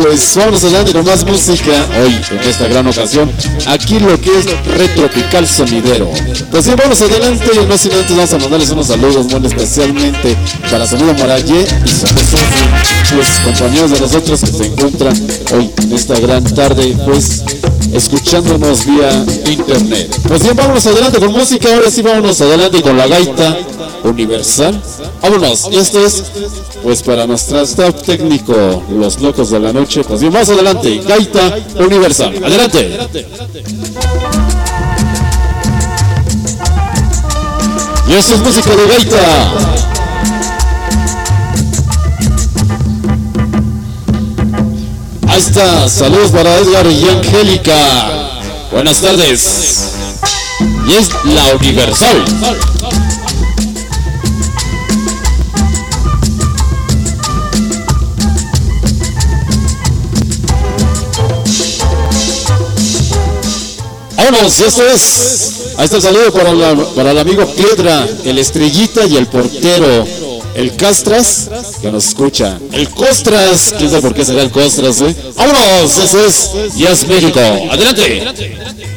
pues vamos adelante con más música hoy en esta gran ocasión. Aquí lo que es retropical sonidero. Pues sí, vamos adelante y no sin antes vamos a mandarles unos saludos muy especialmente para Sonido Moralle y sobre pues compañeros de nosotros que se encuentran hoy en esta gran tarde, pues escuchándonos vía internet. Pues bien, vamos adelante con música, ahora sí vámonos adelante con la gaita universal. Vámonos, y esto es pues para nuestro staff técnico, los locos de la noche. Pues bien, más adelante, gaita universal. Adelante. Y esto es música de gaita. Ahí está, saludos para Edgar y Angélica. Buenas tardes. Y es la Universal. Vámonos, esto es. Ahí está el saludo para, el amigo Piedra, el Estrellita y el portero. El Castras, que nos escucha. El Costras, quién sabe por qué será el Costras, ¿eh? ¡Vámonos! Eso es Yes México. ¡Adelante!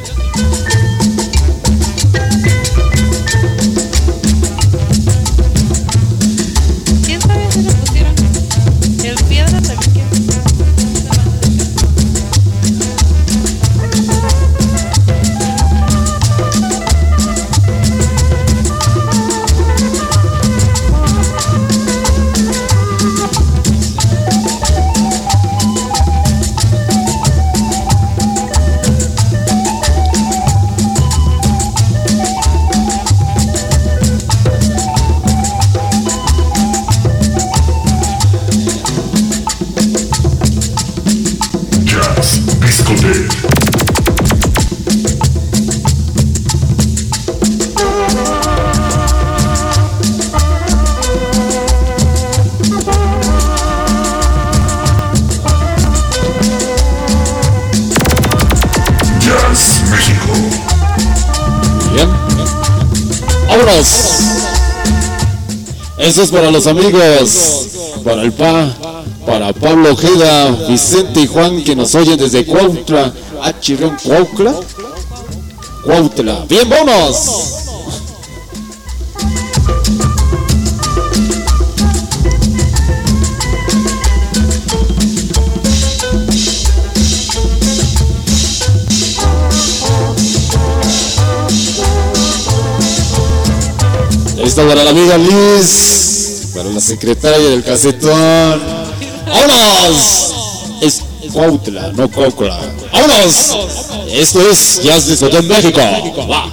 Eso es para los amigos, para el PA, para Pablo Ojeda, Vicente y Juan que nos oyen desde Cuautla. Ah, Chirón, Cuautla. Cuautla. Bien, vámonos. Esta para la amiga Liz, para la secretaria del casetón. ¡Vámonos! Es Cuautla, no Cuautla. ¡Vámonos! Esto es Jazz de México. Va.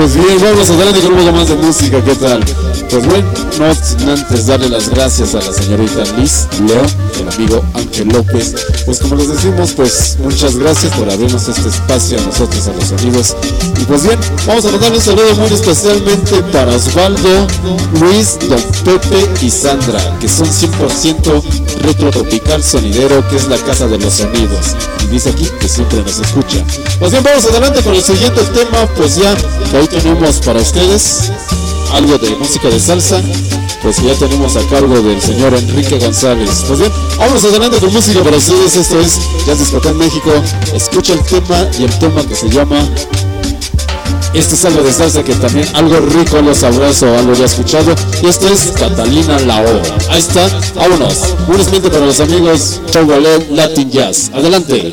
Pues bien, vamos a darle con un poco más de música, ¿qué tal? Pues bueno, no sin antes darle las gracias a la señorita Liz Leo, el amigo Ángel López. Pues como les decimos, pues muchas gracias por abrirnos este espacio a nosotros, a los amigos. Y pues bien, vamos a mandarle un saludo muy especialmente para Osvaldo, Luis, Don Pepe y Sandra, que son 100% retro tropical sonidero, que es la casa de los sonidos. Y dice aquí que siempre nos escucha. Pues bien, vamos adelante con el siguiente tema, pues ya hoy tenemos para ustedes algo de música de salsa, pues ya tenemos a cargo del señor Enrique González. Pues bien, vamos adelante con música para ustedes, esto es Jazz Discoteca México. Escucha el tema y el tema que se llama este es algo de salsa que también algo rico, algo sabroso, algo ya escuchado. Y esto es Catalina Lao. Ahí está, vámonos. Un espíritu para los amigos Chogolet Latin Jazz. Adelante.